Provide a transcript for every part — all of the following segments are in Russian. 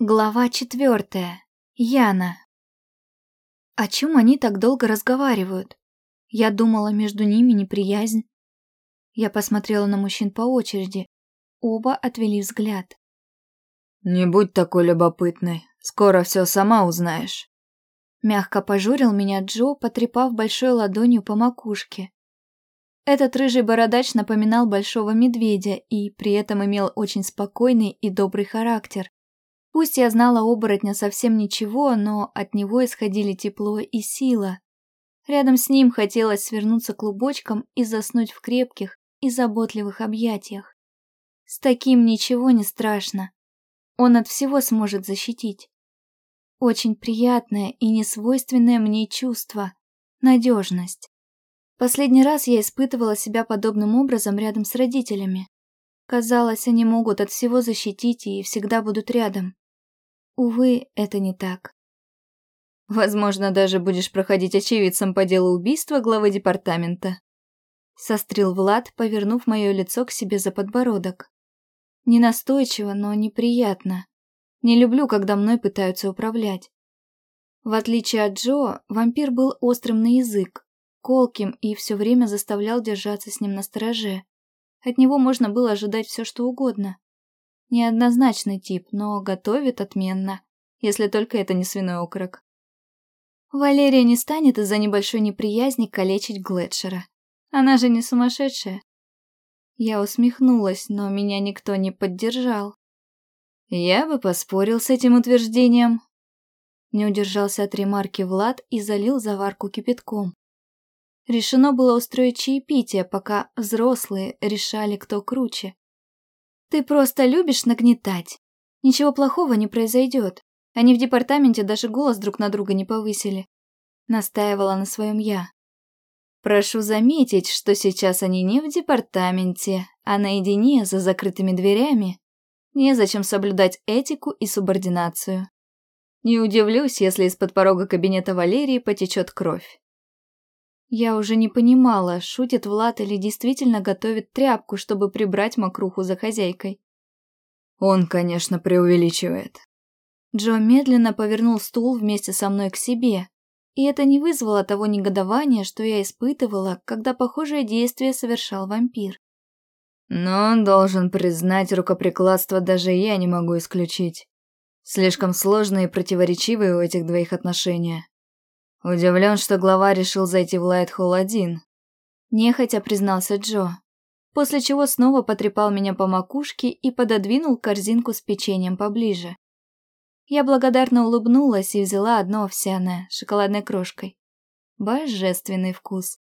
Глава четвертая. Яна. О чем они так долго разговаривают? Я думала, между ними неприязнь. Я посмотрела на мужчин по очереди. Оба отвели взгляд. «Не будь такой любопытной. Скоро все сама узнаешь». Мягко пожурил меня Джо, потрепав большой ладонью по макушке. Этот рыжий бородач напоминал большого медведя и при этом имел очень спокойный и добрый характер. Пусть я знала оборотня совсем ничего, но от него исходили тепло и сила. Рядом с ним хотелось свернуться клубочком и заснуть в крепких и заботливых объятиях. С таким ничего не страшно. Он от всего сможет защитить. Очень приятное и несвойственное мне чувство – надежность. Последний раз я испытывала себя подобным образом рядом с родителями. Казалось, они могут от всего защитить и всегда будут рядом. Увы, это не так. Возможно, даже будешь проходить очевидцем по делу убийства главы департамента. Сострил Влад, повернув мое лицо к себе за подбородок. Не настойчиво, но неприятно. Не люблю, когда мной пытаются управлять. В отличие от Джо, вампир был острым на язык, колким и все время заставлял держаться с ним на стороже. От него можно было ожидать все, что угодно. Неоднозначный тип, но готовит отменно, если только это не свиной окорок. Валерия не станет из-за небольшой неприязни калечить Глетшера. Она же не сумасшедшая. Я усмехнулась, но меня никто не поддержал. Я бы поспорил с этим утверждением. Не удержался от ремарки Влад и залил заварку кипятком. Решено было устроить чаепитие, пока взрослые решали, кто круче. Ты просто любишь нагнетать. Ничего плохого не произойдет. Они в департаменте даже голос друг на друга не повысили. Настаивала на своем я. Прошу заметить, что сейчас они не в департаменте, а наедине за закрытыми дверями. Незачем соблюдать этику и субординацию. Не удивлюсь, если из-под порога кабинета Валерии потечет кровь. Я уже не понимала, шутит Влад или действительно готовит тряпку, чтобы прибрать мокруху за хозяйкой. Он, конечно, преувеличивает. Джо медленно повернул стул вместе со мной к себе, и это не вызвало того негодования, что я испытывала, когда похожее действие совершал вампир. Но он должен признать рукоприкладство даже я не могу исключить. Слишком сложные и противоречивые у этих двоих отношения. Удивлен, что глава решил зайти в Лайтхолл один. Нехотя признался Джо, после чего снова потрепал меня по макушке и пододвинул корзинку с печеньем поближе. Я благодарно улыбнулась и взяла одно овсяное, шоколадной крошкой. Божественный вкус.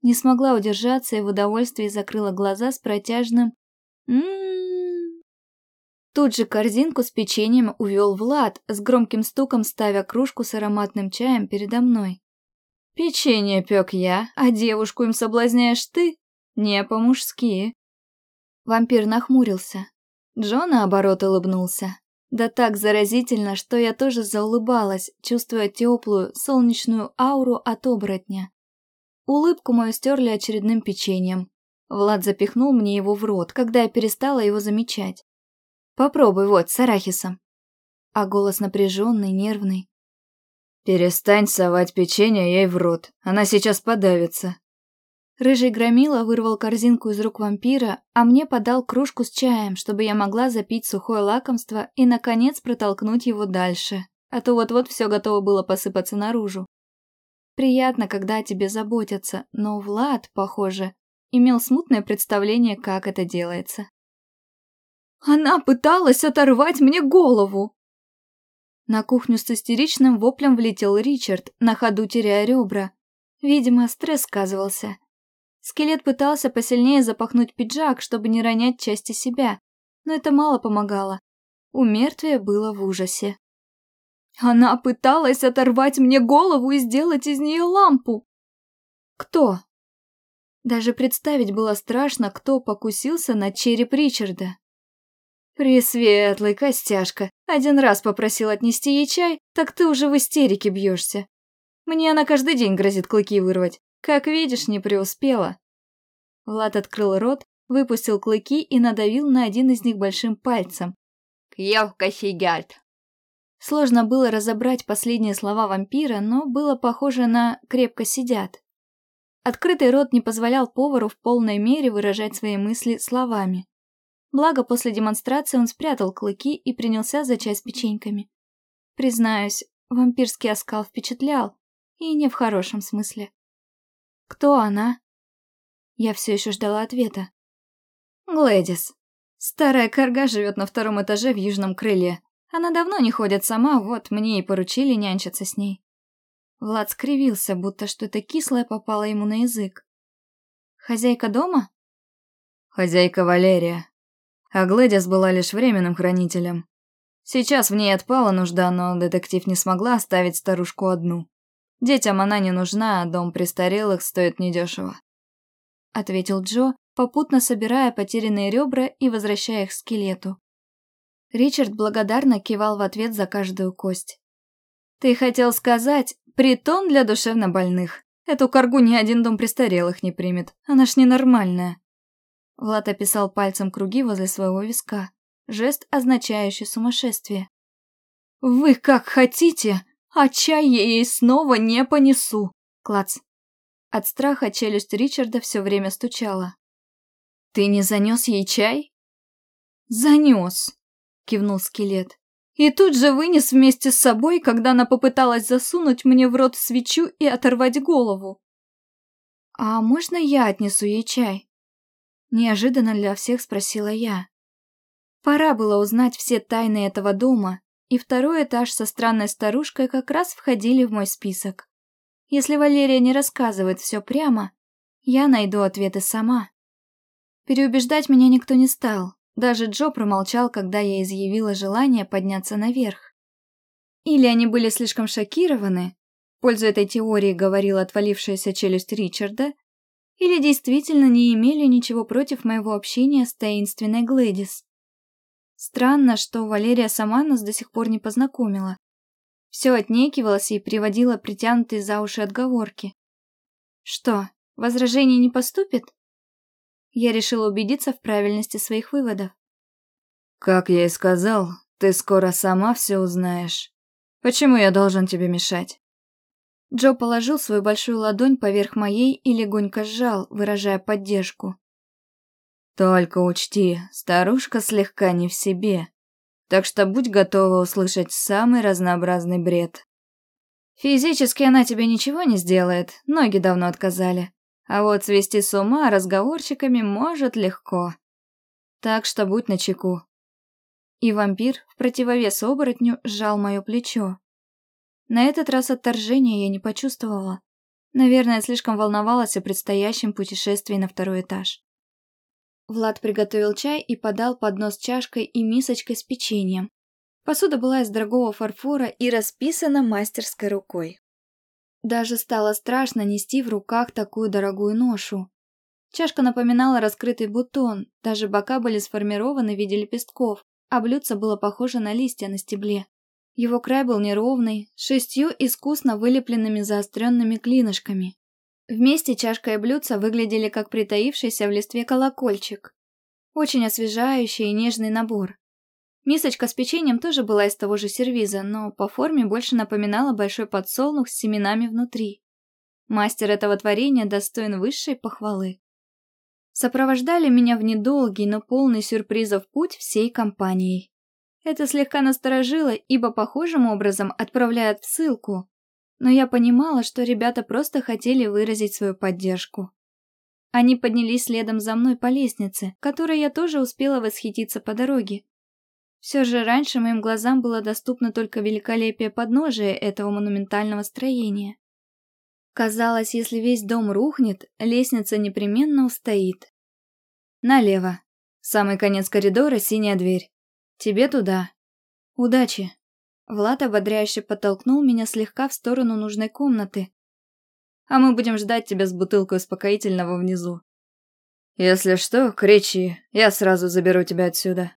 Не смогла удержаться и в удовольствии закрыла глаза с протяжным «Ммм». Тут же корзинку с печеньем увел Влад, с громким стуком ставя кружку с ароматным чаем передо мной. «Печенье пек я, а девушку им соблазняешь ты? Не по-мужски». Вампир нахмурился. Джо, наоборот, улыбнулся. Да так заразительно, что я тоже заулыбалась, чувствуя теплую, солнечную ауру от оборотня. Улыбку мою стерли очередным печеньем. Влад запихнул мне его в рот, когда я перестала его замечать. Попробуй вот, с арахисом. А голос напряженный, нервный. Перестань совать печенье ей в рот, она сейчас подавится. Рыжий громила вырвал корзинку из рук вампира, а мне подал кружку с чаем, чтобы я могла запить сухое лакомство и, наконец, протолкнуть его дальше, а то вот-вот все готово было посыпаться наружу. Приятно, когда о тебе заботятся, но Влад, похоже, имел смутное представление, как это делается. Она пыталась оторвать мне голову!» На кухню с истеричным воплем влетел Ричард, на ходу теряя ребра. Видимо, стресс сказывался. Скелет пытался посильнее запахнуть пиджак, чтобы не ронять части себя, но это мало помогало. У мертвия было в ужасе. «Она пыталась оторвать мне голову и сделать из нее лампу!» «Кто?» Даже представить было страшно, кто покусился на череп Ричарда. «Пресветлый, Костяшка, один раз попросил отнести ей чай, так ты уже в истерике бьешься. Мне она каждый день грозит клыки вырвать. Как видишь, не преуспела». Влад открыл рот, выпустил клыки и надавил на один из них большим пальцем. Кьявка сидят. Сложно было разобрать последние слова вампира, но было похоже на «крепко сидят». Открытый рот не позволял повару в полной мере выражать свои мысли словами. Благо, после демонстрации он спрятал клыки и принялся за чай с печеньками. Признаюсь, вампирский оскал впечатлял, и не в хорошем смысле. «Кто она?» Я все еще ждала ответа. «Глэдис. Старая корга живет на втором этаже в южном крыле, она давно не ходит сама, вот мне и поручили нянчиться с ней. Влад скривился, будто что-то кислое попало ему на язык. «Хозяйка дома?» «Хозяйка Валерия. А Глэдис была лишь временным хранителем. Сейчас в ней отпала нужда, но детектив не смогла оставить старушку одну. Детям она не нужна, а дом престарелых стоит недешево», — ответил Джо, попутно собирая потерянные ребра и возвращая их скелету. Ричард благодарно кивал в ответ за каждую кость. «Ты хотел сказать, притон для душевнобольных. Эту коргу ни один дом престарелых не примет, она ж ненормальная». Влад описал пальцем круги возле своего виска, жест, означающий сумасшествие. «Вы как хотите, а чай я ей снова не понесу!» Клац. От страха челюсть Ричарда все время стучала. «Ты не занес ей чай?» «Занес!» — кивнул скелет. И тут же вынес вместе с собой, когда она попыталась засунуть мне в рот свечу и оторвать голову. «А можно я отнесу ей чай?» Неожиданно для всех спросила я. Пора было узнать все тайны этого дома, и второй этаж со странной старушкой как раз входили в мой список. Если Валерия не рассказывает все прямо, я найду ответы сама. Переубеждать меня никто не стал, даже Джо промолчал, когда я изъявила желание подняться наверх. Или они были слишком шокированы, пользу этой теории говорила отвалившаяся челюсть Ричарда, или действительно не имели ничего против моего общения с таинственной Глэдис. Странно, что Валерия сама нас до сих пор не познакомила. Все отнекивалась и приводила притянутые за уши отговорки. Что, возражений не поступит? Я решила убедиться в правильности своих выводов. «Как я и сказал, ты скоро сама все узнаешь. Почему я должен тебе мешать?» Джо положил свою большую ладонь поверх моей и легонько сжал, выражая поддержку. «Только учти, старушка слегка не в себе, так что будь готова услышать самый разнообразный бред». «Физически она тебе ничего не сделает, ноги давно отказали. А вот свести с ума разговорчиками может легко. Так что будь начеку. И вампир, в противовес оборотню, сжал мое плечо. На этот раз отторжения я не почувствовала. Наверное, слишком волновалась о предстоящем путешествии на второй этаж. Влад приготовил чай и подал поднос чашкой и мисочкой с печеньем. Посуда была из дорогого фарфора и расписана мастерской рукой. Даже стало страшно нести в руках такую дорогую ношу. Чашка напоминала раскрытый бутон, даже бока были сформированы в виде лепестков, а блюдце было похоже на листья на стебле. Его край был неровный, шестью искусно вылепленными заостренными клинышками. Вместе чашка и блюдце выглядели как притаившийся в листве колокольчик. Очень освежающий и нежный набор. Мисочка с печеньем тоже была из того же сервиза, но по форме больше напоминала большой подсолнух с семенами внутри. Мастер этого творения достоин высшей похвалы. Сопровождали меня в недолгий, но полный сюрпризов путь всей компанией. Это слегка насторожило, ибо похожим образом отправляют в ссылку. Но я понимала, что ребята просто хотели выразить свою поддержку. Они поднялись следом за мной по лестнице, которой я тоже успела восхититься по дороге, все же раньше моим глазам было доступно только великолепие подножия этого монументального строения. Казалось, если весь дом рухнет, лестница непременно устоит. Налево. Самый конец коридора — синяя дверь. Тебе туда. Удачи. Влад ободряюще подтолкнул меня слегка в сторону нужной комнаты. А мы будем ждать тебя с бутылкой успокоительного внизу. Если что, кричи, я сразу заберу тебя отсюда.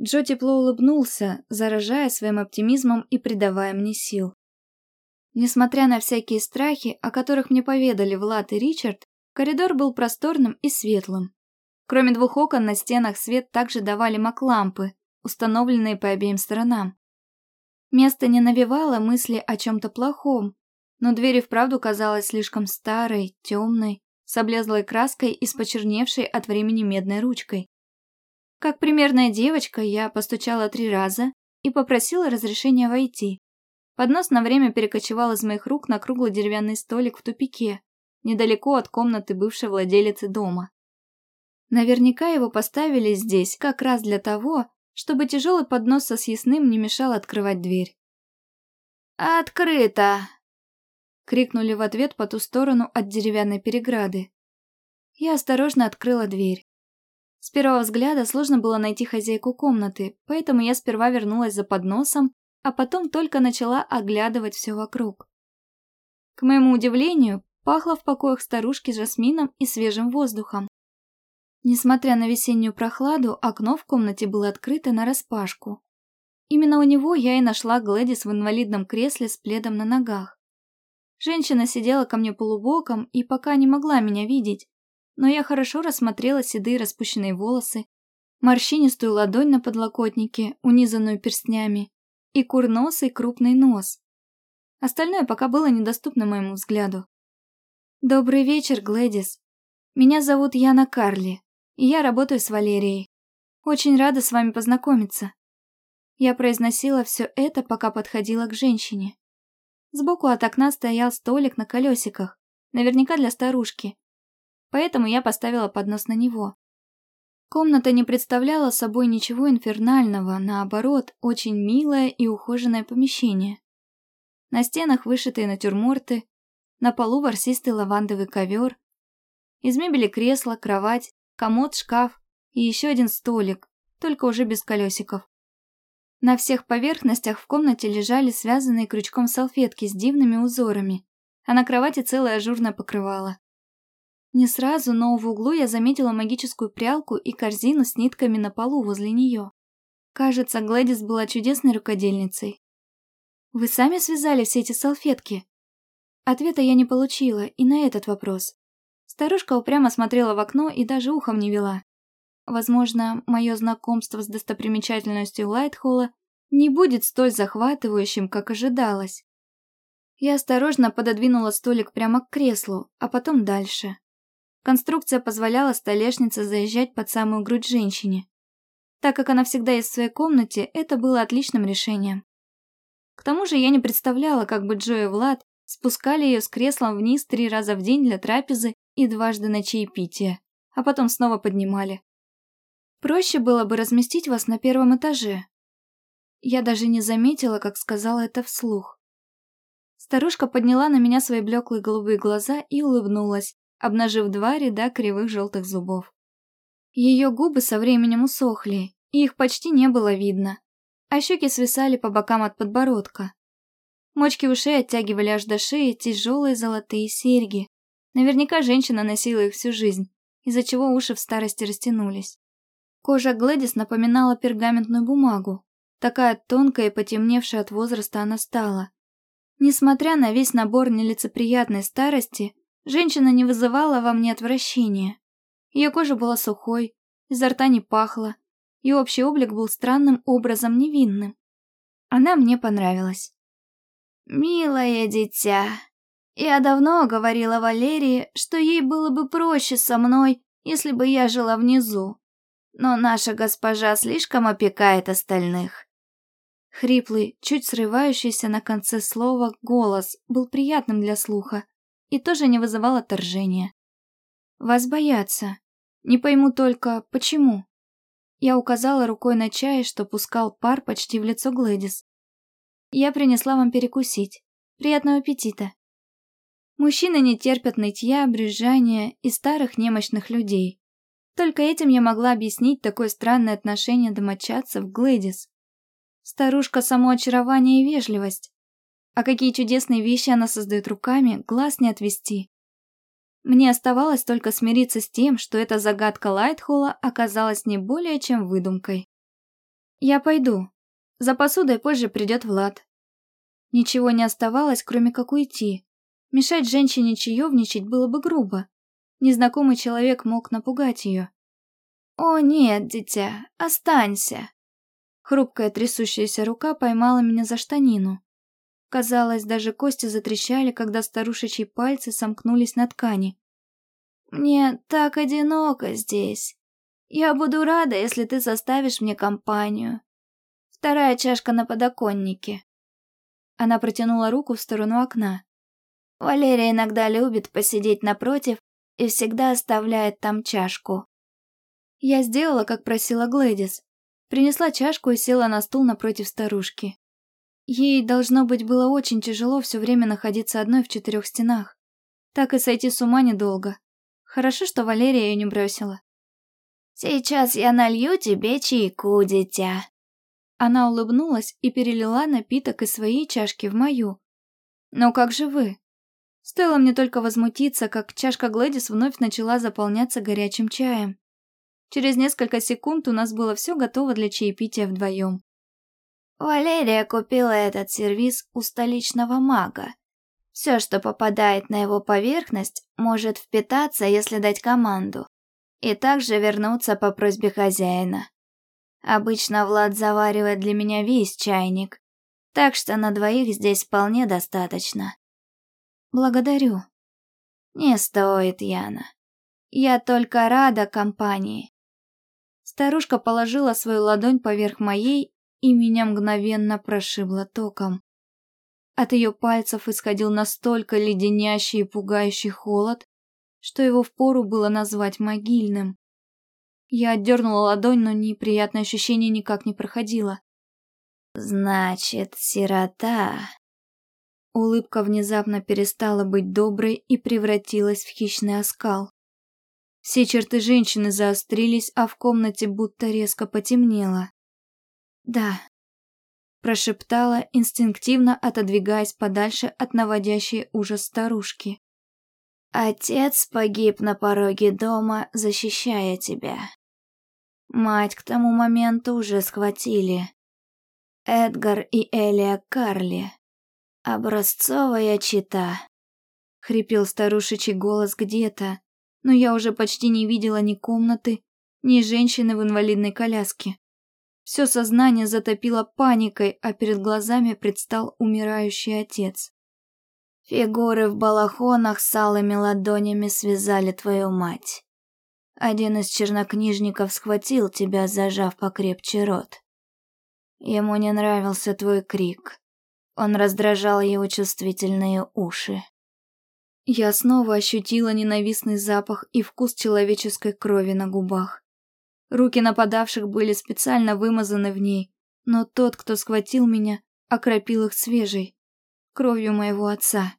Джо тепло улыбнулся, заражая своим оптимизмом и придавая мне сил. Несмотря на всякие страхи, о которых мне поведали Влад и Ричард, коридор был просторным и светлым. Кроме двух окон на стенах свет также давали мак-лампы, установленные по обеим сторонам. Место не навевало мысли о чем-то плохом, но дверь и вправду казалась слишком старой, темной, с облезлой краской и с почерневшей от времени медной ручкой. Как примерная девочка, я постучала три раза и попросила разрешения войти. Поднос на время перекочевал из моих рук на круглый деревянный столик в тупике, недалеко от комнаты бывшей владелицы дома. Наверняка его поставили здесь как раз для того, чтобы тяжелый поднос со съестным не мешал открывать дверь. «Открыто!» — крикнули в ответ по ту сторону от деревянной переграды. Я осторожно открыла дверь. С первого взгляда сложно было найти хозяйку комнаты, поэтому я сперва вернулась за подносом, а потом только начала оглядывать все вокруг. К моему удивлению, пахло в покоях старушки жасмином и свежим воздухом. Несмотря на весеннюю прохладу, окно в комнате было открыто нараспашку. Именно у него я и нашла Глэдис в инвалидном кресле с пледом на ногах. Женщина сидела ко мне полубоком и пока не могла меня видеть, но я хорошо рассмотрела седые распущенные волосы, морщинистую ладонь на подлокотнике, унизанную перстнями, и курносый крупный нос. Остальное пока было недоступно моему взгляду. «Добрый вечер, Глэдис. Меня зовут Яна Карли я работаю с Валерией. Очень рада с вами познакомиться. Я произносила все это, пока подходила к женщине. Сбоку от окна стоял столик на колесиках, наверняка для старушки. Поэтому я поставила поднос на него. Комната не представляла собой ничего инфернального, наоборот, очень милое и ухоженное помещение. На стенах вышитые натюрморты, на полу ворсистый лавандовый ковер, из мебели кресло, кровать, комод, шкаф и еще один столик, только уже без колесиков. На всех поверхностях в комнате лежали связанные крючком салфетки с дивными узорами, а на кровати целое ажурное покрывало. Не сразу, но в углу я заметила магическую прялку и корзину с нитками на полу возле нее. Кажется, Глэдис была чудесной рукодельницей. «Вы сами связали все эти салфетки?» Ответа я не получила и на этот вопрос. Старушка упрямо смотрела в окно и даже ухом не вела. Возможно, мое знакомство с достопримечательностью Лайтхолла не будет столь захватывающим, как ожидалось. Я осторожно пододвинула столик прямо к креслу, а потом дальше. Конструкция позволяла столешнице заезжать под самую грудь женщине. Так как она всегда есть в своей комнате, это было отличным решением. К тому же я не представляла, как бы Джо и Влад спускали ее с креслом вниз три раза в день для трапезы и дважды на чаепитие, а потом снова поднимали. Проще было бы разместить вас на первом этаже. Я даже не заметила, как сказала это вслух. Старушка подняла на меня свои блеклые голубые глаза и улыбнулась, обнажив два ряда кривых желтых зубов. Ее губы со временем усохли, и их почти не было видно, а щеки свисали по бокам от подбородка. Мочки ушей оттягивали аж до шеи тяжелые золотые серьги, Наверняка женщина носила их всю жизнь, из-за чего уши в старости растянулись. Кожа Глэдис напоминала пергаментную бумагу. Такая тонкая и потемневшая от возраста она стала. Несмотря на весь набор нелицеприятной старости, женщина не вызывала во мне отвращения. Ее кожа была сухой, изо рта не пахло, и общий облик был странным образом невинным. Она мне понравилась. «Милое дитя», я давно говорила Валерии, что ей было бы проще со мной, если бы я жила внизу. Но наша госпожа слишком опекает остальных. Хриплый, чуть срывающийся на конце слова голос был приятным для слуха и тоже не вызывал отторжения. «Вас боятся. Не пойму только, почему?» Я указала рукой на чай, что пускал пар почти в лицо Глэдис. «Я принесла вам перекусить. Приятного аппетита!» Мужчины не терпят нытья, брюзжания и старых немощных людей. Только этим я могла объяснить такое странное отношение домочадцев к Глэдис. Старушка – само очарование и вежливость. А какие чудесные вещи она создает руками, глаз не отвести. Мне оставалось только смириться с тем, что эта загадка Лайтхолла оказалась не более чем выдумкой. Я пойду. За посудой позже придет Влад. Ничего не оставалось, кроме как уйти, Мешать женщине чаевничать было бы грубо. Незнакомый человек мог напугать ее. «О нет, дитя, останься!» Хрупкая трясущаяся рука поймала меня за штанину. Казалось, даже кости затрещали, когда старушечьи пальцы сомкнулись на ткани. «Мне так одиноко здесь. Я буду рада, если ты составишь мне компанию. Вторая чашка на подоконнике». Она протянула руку в сторону окна. Валерия иногда любит посидеть напротив и всегда оставляет там чашку. Я сделала, как просила Глэдис. Принесла чашку и села на стул напротив старушки. Ей, должно быть, было очень тяжело все время находиться одной в четырех стенах. Так и сойти с ума недолго. Хорошо, что Валерия ее не бросила. «Сейчас я налью тебе чайку, дитя». Она улыбнулась и перелила напиток из своей чашки в мою. «Но как же вы?» Стоило мне только возмутиться, как чашка Глэдис вновь начала заполняться горячим чаем. Через несколько секунд у нас было все готово для чаепития вдвоем. Валерия купила этот сервиз у столичного мага. Все, что попадает на его поверхность, может впитаться, если дать команду, и также вернуться по просьбе хозяина. Обычно Влад заваривает для меня весь чайник, так что на двоих здесь вполне достаточно. Благодарю. Не стоит, Яна. Я только рада компании. Старушка положила свою ладонь поверх моей, и меня мгновенно прошибло током. От ее пальцев исходил настолько леденящий и пугающий холод, что его впору было назвать могильным. Я отдернула ладонь, но неприятное ощущение никак не проходило. «Значит, сирота...» Улыбка внезапно перестала быть доброй и превратилась в хищный оскал. Все черты женщины заострились, а в комнате будто резко потемнело. «Да», – прошептала, инстинктивно отодвигаясь подальше от наводящей ужас старушки. «Отец погиб на пороге дома, защищая тебя. Мать к тому моменту уже схватили. Эдгар и Элия Карли. «Образцовая чита», — хрипел старушечий голос где-то, но я уже почти не видела ни комнаты, ни женщины в инвалидной коляске. Все сознание затопило паникой, а перед глазами предстал умирающий отец. Фигуры в балахонах с алыми ладонями связали твою мать. Один из чернокнижников схватил тебя, зажав покрепче рот. Ему не нравился твой крик. Он раздражал его чувствительные уши. Я снова ощутила ненавистный запах и вкус человеческой крови на губах. Руки нападавших были специально вымазаны в ней, но тот, кто схватил меня, окропил их свежей, кровью моего отца.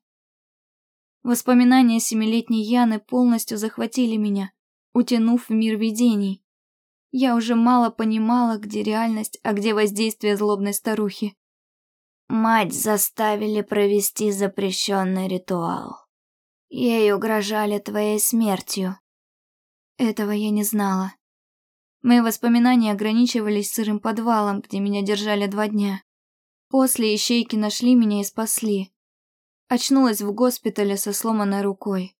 Воспоминания семилетней Яны полностью захватили меня, утянув в мир видений. Я уже мало понимала, где реальность, а где воздействие злобной старухи. Мать заставили провести запрещенный ритуал. Ей угрожали твоей смертью. Этого я не знала. Мои воспоминания ограничивались сырым подвалом, где меня держали два дня. После ищейки нашли меня и спасли. Очнулась в госпитале со сломанной рукой.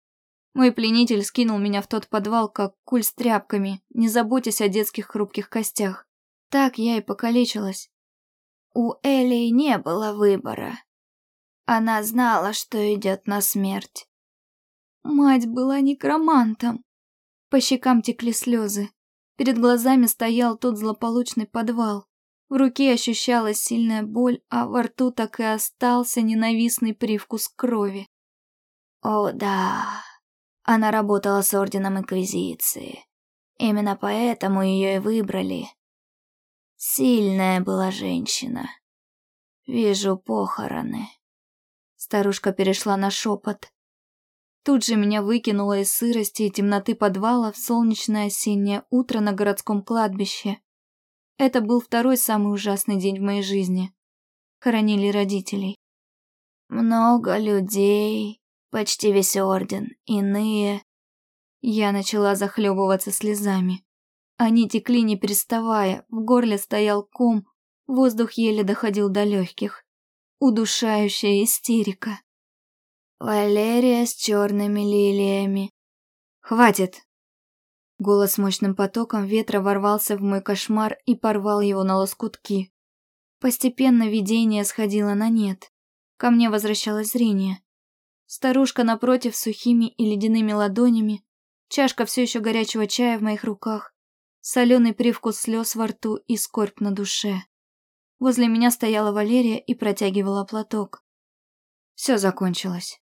Мой пленитель скинул меня в тот подвал, как куль с тряпками, не заботясь о детских хрупких костях. Так я и покалечилась. У Элли не было выбора. Она знала, что идет на смерть. Мать была некромантом. По щекам текли слезы. Перед глазами стоял тот злополучный подвал. В руке ощущалась сильная боль, а во рту так и остался ненавистный привкус крови. О да, она работала с Орденом Инквизиции. Именно поэтому ее и выбрали. Сильная была женщина. Вижу похороны. Старушка перешла на шепот. Тут же меня выкинуло из сырости и темноты подвала в солнечное осеннее утро на городском кладбище. Это был второй самый ужасный день в моей жизни. Хоронили родителей. Много людей, почти весь орден, иные. Я начала захлебываться слезами. Они текли не переставая, в горле стоял ком, воздух еле доходил до легких. Удушающая истерика. Валерия с черными лилиями. Хватит. Голос мощным потоком ветра ворвался в мой кошмар и порвал его на лоскутки. Постепенно видение сходило на нет. Ко мне возвращалось зрение. Старушка напротив сухими и ледяными ладонями, чашка все еще горячего чая в моих руках, соленый привкус слез во рту и скорбь на душе. Возле меня стояла Валерия и протягивала платок. Все закончилось.